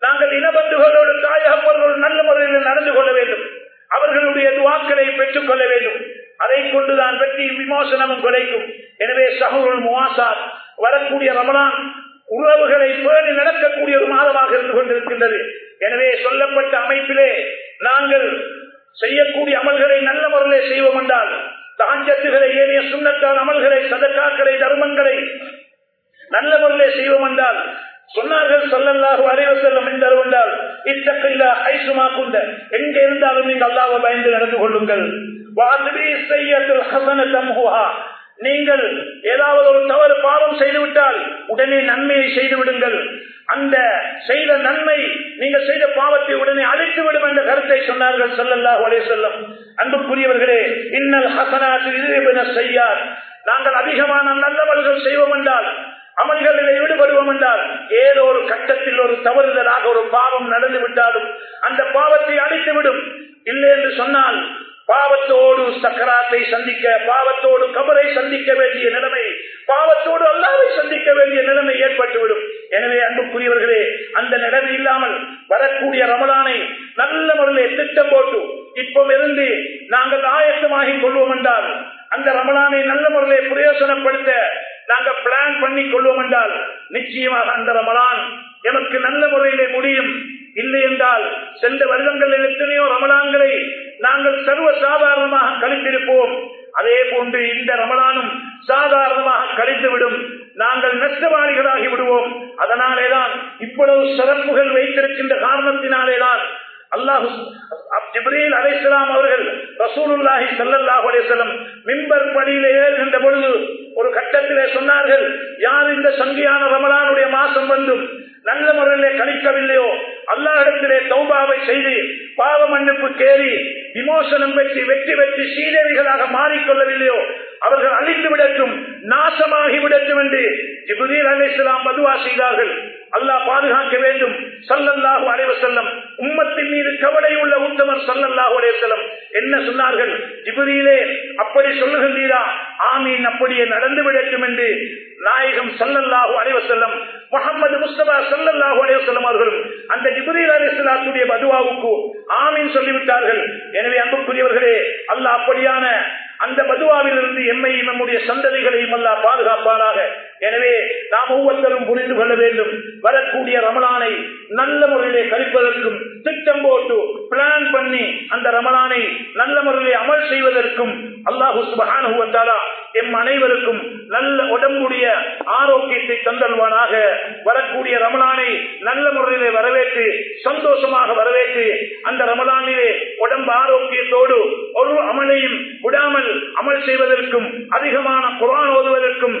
நாங்கள் இனபந்துகளோடு தாயகப்பவர்களோடு நல்ல முறையில் நடந்து கொள்ள வேண்டும். அவர்களுடைய துவாக்களை பெற்றுக் கொள்ள வேண்டும். அதை கொண்டுதான் வெற்றி விமோசனமும் கிடைக்கும். எனவே சகோதரன் முவாசார் வரக்கூடிய ரமலான் உறவுகளை பேணி நடக்கக்கூடிய ஒரு மாதமாக இருந்து கொண்டிருக்கின்றது. எனவே சொல்லப்பட்ட அமைப்பிலே நாங்கள் செய்யக்கூடிய அமல்களை நல்ல முறையிலே செய்வோம் என்றால் தாஞ்சத்துகளை ஏனைய சுண்ணத்தான அமல்களை சதக்காக்களை தர்மங்களை நல்ல முறையிலே செய்வோம் என்றால் சொன்னார்கள் சொல்லல்லாஹு அறைவ செல்லும் என்றால் இத்தக்கில்லா ஐசுமா குந்த எங்க இருந்தாலும் நீங்கள் அல்லாஹ் பயந்து நடந்து கொள்ளுங்கள். நீங்கள் ஏதாவது ஒரு தவறு பாவம் செய்துவிட்டால் உடனே நன்மையை செய்து விடுங்கள் அந்த செய்த நன்மை நீங்கள் செய்த பாவத்தை உடனே அழித்து விடும் என்ற கருத்தை சொன்னார்கள் சொல்லல்லாஹு ஒரே செல்லம் அன்புக்குரியவர்களே இன்னல் ஹசனாத்தில் செய்யார் நாங்கள் அதிகமான நல்லவர்கள் செய்வோம் என்றால் அமல்களில் ஈடுபடுவோம் என்றால் ஏதோ ஒரு கட்டத்தில் ஒரு தவறுதலாக ஒரு பாவம் நடந்து விட்டாலும் அந்த பாவத்தை அழித்துவிடும். இல்லை என்று சொன்னால் பாவத்தோடு சக்கராத்தை சந்திக்க பாவத்தோடு கபரை சந்திக்க வேண்டிய நிலைமை பாவத்தோடு அல்லாவை சந்திக்க வேண்டிய நிலைமை ஏற்பட்டுவிடும். எனவே அன்புக்குரியவர்களே அந்த நிலைமை இல்லாமல் வரக்கூடிய ரமலானை நல்ல முறையில் திட்டம் போட்டு இப்போ இருந்து நாங்கள் ஆயத்தமாகி கொள்வோம் என்றால் அந்த ரமலானை நல்ல முறையில் பிரயோசனப்படுத்த நாங்கள் பிளான் பண்ணி கொள்வோம் என்றால் நிச்சயமாக அந்த ரமலான் எமக்கு நல்ல முறையிலே முடியும். இல்லை என்றால் சென்ற வருடங்களில் எத்தனையோ ரமலான்களை நாங்கள் சர்வ சாதாரணமாக கழித்திருப்போம். அதே போன்று இந்த ரமலானும் சாதாரணமாக கழித்துவிடும் நாங்கள் நஷ்டவாளிகளாகி விடுவோம். அதனாலேதான் இவ்வளவு சிறப்புகள் வைத்திருக்கின்ற காரணத்தினாலேதான் அல்லாஹு ஜிப்ரீல் அலைசலாம் அவர்கள் ரசூலுல்லாஹி சல்லல்லாஹு அலைஹிஸ்ஸலாம் மிம்பர் படியிலே ஏறுகின்ற பொழுது ஒரு கட்டத்திலே சொன்னார்கள் யார் இந்த சங்கியான ரமலானுடைய மாசம் வந்தும் நல்ல முறையிலே கணிக்கவில்லையோ அல்லாஹிடத்திலே தௌபாவை செய்து பாவ மன்னிப்பு கேறி விமோசனம் பெற்று வெற்றி பெற்று சீதேவிகளாக மாறிக்கொள்ளவில்லையோ? அவர்கள் அழித்து விடட்டும் நாசமாகி விடட்டும் என்று ஜிபுதீர் அலிஸ்லாம் மதுவா செய்தார்கள். அல்லாஹ் பாதுகாக்க வேண்டும். சல்லல்லாஹு அலைவசல்லம் உம்மத்தின் மீது கவலை உள்ள உத்தமர் சொல்லல்லா அலைவசல்லம் என்ன சொன்னார்கள்? ஜிபுரியிலே அப்படி சொல்லுகின்றீரா? ஆமீன் அப்படியே நடந்து விடட்டும் என்று நாயகம் சல்லல்லாஹு அலைவசல்லம் முகமது முஸ்தபா சல்லல்லாஹு அலைவசல்லம் அவர்களும் அந்த ஜிபுரீல் அலிஸ்லாத்துடைய மதுவாவுக்கு ஆமீன் சொல்லிவிட்டார்கள். எனவே அன்புக்குரியவர்களே அல்லாஹ் அப்படியான அந்த மதுவாவிலிருந்து எம்மையும் நம்முடைய சந்ததிகளையும் அல்லா பாதுகாப்பானாக எனவே நாம் ஒவ்வொருத்தரும் புரிந்து கொள்ள வேண்டும். வரக்கூடிய ரமலானை நல்ல முறையிலே கழிப்பதற்கும் திட்டம் போட்டு பிளான் பண்ணி அந்த ரமலானை நல்ல முறையிலே அமல் செய்வதற்கும் அல்லாஹு சுபகானுவத்தாலா எம் அனைவருக்கும் நல்ல உடம்புடைய ஆரோக்கியத்தை தந்தல்வானாக. வரக்கூடிய ரமலானை நல்ல முறையிலே வரவேற்று சந்தோஷமாக வரவேற்று அந்த ரமலானிலே உடம்பு ஆரோக்கியத்தோடு ஒரு அமலையும் விடாமல் அமல் செய்வதற்கும் அதிகமான குரான் ஓதுவதற்கும்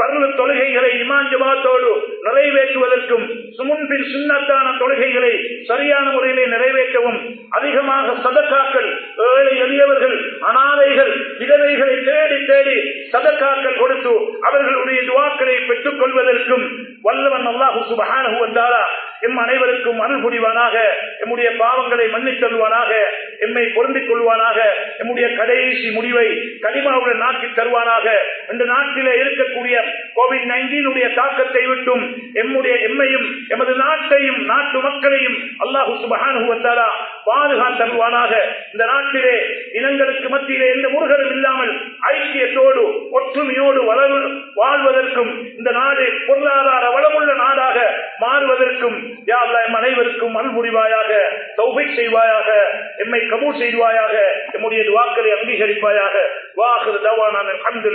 பருவ தொழுகைகளை இமாஞ்சபாத்தோடு நிறைவேற்றுவதற்கும் சுமுன்பின் சுண்ணத்தான தொழுகைகளை சரியான முறையிலே நிறைவேற்றவும் அதிகமாக சதக்காக்கள் ஏழை எளியவர்கள் அனாதைகள் விதவைகளை தேடி தேடி சதக்காக்கள் கொடுத்து அவர்களுடைய துவாக்களை பெற்றுக் கொள்வதற்கும் வல்லவன் அல்லாஹு சுபஹானஹு வந்தாரா எம் அனைவருக்கும் அருள் புரிவானாக எம்முடைய பாவங்களை மன்னித்தல்வானாக எம்மை பொருந்திக் கொள்வானாக எம்முடைய கடைசி முடிவை கனிமாவுடன் நாக்கி தருவானாக இந்த நாட்டிலே இருக்கக்கூடிய கோவிட் நைன்டீனுடைய தாக்கத்தை விட்டும் எம்முடைய எம்மையும் எமது நாட்டையும் நாட்டு மக்களையும் அல்லாஹு சுபஹானஹு வந்தாரா பாதுகாத்தருவானாக. இந்த நாட்டிலே இனங்களுக்கு மத்தியிலே எந்த முருகரும் இல்லாமல் ஐக்கியத்தோடு ஒற்றுமையோடு வளர் வாழ்வதற்கும் இந்த நாடு பொருளாதார வளமுள்ள நாடாக மாறுவதற்கும் யாழ்லா அனைவருக்கும் அன்புரிவாயாக தௌபை செய்வாயாக எம்மை கபூர் செய்வாயாக எம்முடைய வாக்களை அங்கீகரிப்பாயாக. வாகர் தவானான அன்பு